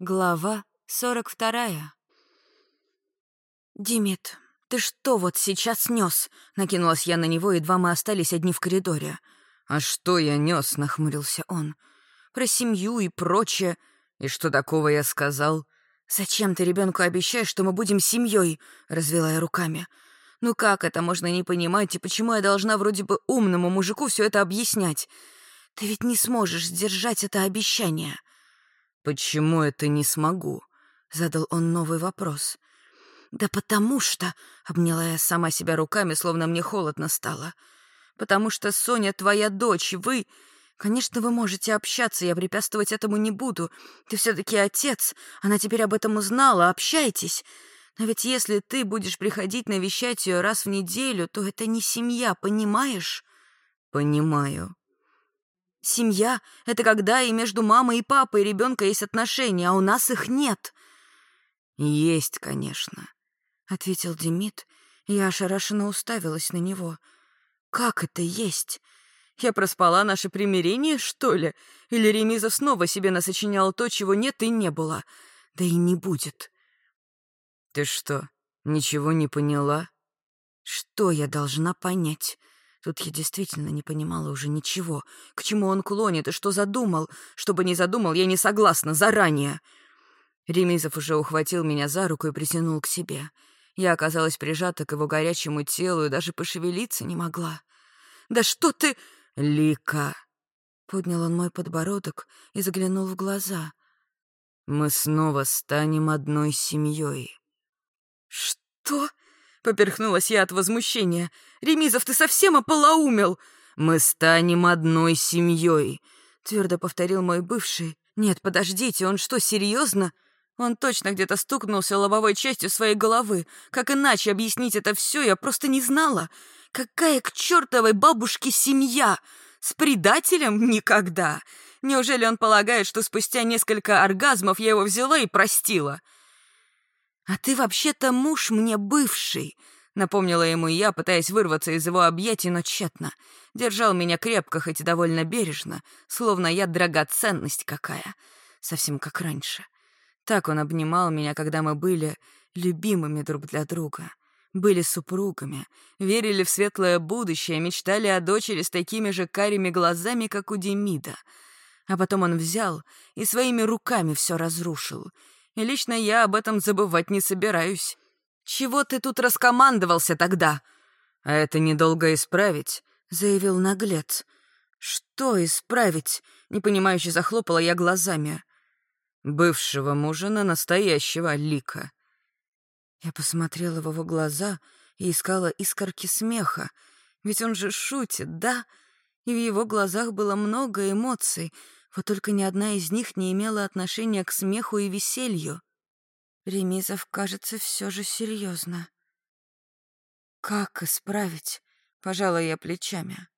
Глава 42. «Димит, ты что вот сейчас нес? накинулась я на него, едва мы остались одни в коридоре. «А что я нес? нахмурился он. «Про семью и прочее». «И что такого я сказал?» «Зачем ты ребенку обещаешь, что мы будем семьей? развела я руками. «Ну как это можно не понимать, и почему я должна вроде бы умному мужику все это объяснять? Ты ведь не сможешь сдержать это обещание». «Почему это не смогу?» — задал он новый вопрос. «Да потому что...» — обняла я сама себя руками, словно мне холодно стало. «Потому что Соня твоя дочь, вы...» «Конечно, вы можете общаться, я препятствовать этому не буду. Ты все-таки отец, она теперь об этом узнала, общайтесь. Но ведь если ты будешь приходить навещать ее раз в неделю, то это не семья, понимаешь?» «Понимаю», Семья — это когда и между мамой и папой ребенка есть отношения, а у нас их нет. Есть, конечно, — ответил Демид. Я ошарашенно уставилась на него. Как это есть? Я проспала наше примирение, что ли? Или Ремиза снова себе насочинял то, чего нет и не было? Да и не будет. Ты что, ничего не поняла? Что я должна понять? Тут я действительно не понимала уже ничего. К чему он клонит и что задумал? Что бы ни задумал, я не согласна заранее. Ремизов уже ухватил меня за руку и притянул к себе. Я оказалась прижата к его горячему телу и даже пошевелиться не могла. «Да что ты...» «Лика!» Поднял он мой подбородок и заглянул в глаза. «Мы снова станем одной семьей». «Что?» Поперхнулась я от возмущения. «Ремизов, ты совсем ополоумел!» «Мы станем одной семьей», — твердо повторил мой бывший. «Нет, подождите, он что, серьезно? Он точно где-то стукнулся лобовой частью своей головы. Как иначе объяснить это все, я просто не знала. Какая к чертовой бабушке семья? С предателем никогда. Неужели он полагает, что спустя несколько оргазмов я его взяла и простила?» «А ты вообще-то муж мне бывший», — напомнила ему я, пытаясь вырваться из его объятий, но тщетно. Держал меня крепко, хоть и довольно бережно, словно я драгоценность какая, совсем как раньше. Так он обнимал меня, когда мы были любимыми друг для друга, были супругами, верили в светлое будущее, мечтали о дочери с такими же карими глазами, как у Демида. А потом он взял и своими руками все разрушил — и лично я об этом забывать не собираюсь. Чего ты тут раскомандовался тогда? А это недолго исправить, заявил наглец. Что исправить? Непонимающе захлопала я глазами. Бывшего мужа на настоящего Лика. Я посмотрела в его глаза и искала искорки смеха. Ведь он же шутит, да? И в его глазах было много эмоций, вот только ни одна из них не имела отношения к смеху и веселью. Ремизов, кажется, все же серьезно. «Как исправить?» — пожала я плечами.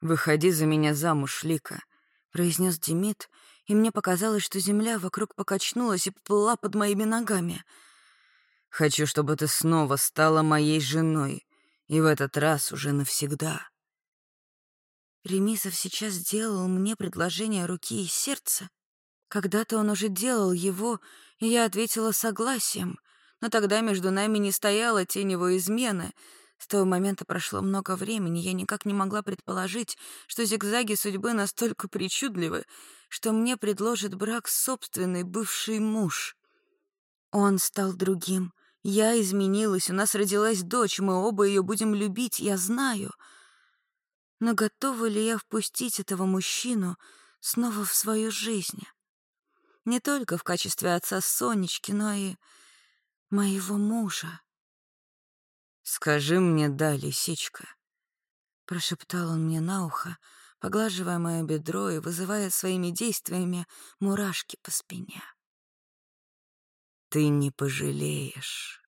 «Выходи за меня замуж, Лика», — произнес Демид, и мне показалось, что земля вокруг покачнулась и поплыла под моими ногами. «Хочу, чтобы ты снова стала моей женой, и в этот раз уже навсегда». Ремисов сейчас делал мне предложение руки и сердца. Когда-то он уже делал его, и я ответила согласием, но тогда между нами не стояла тень его измены. С того момента прошло много времени, я никак не могла предположить, что зигзаги судьбы настолько причудливы, что мне предложит брак собственный бывший муж. Он стал другим. Я изменилась, у нас родилась дочь, мы оба ее будем любить, я знаю — но готова ли я впустить этого мужчину снова в свою жизнь? Не только в качестве отца Сонечки, но и моего мужа. «Скажи мне да, лисичка», — прошептал он мне на ухо, поглаживая мое бедро и вызывая своими действиями мурашки по спине. «Ты не пожалеешь».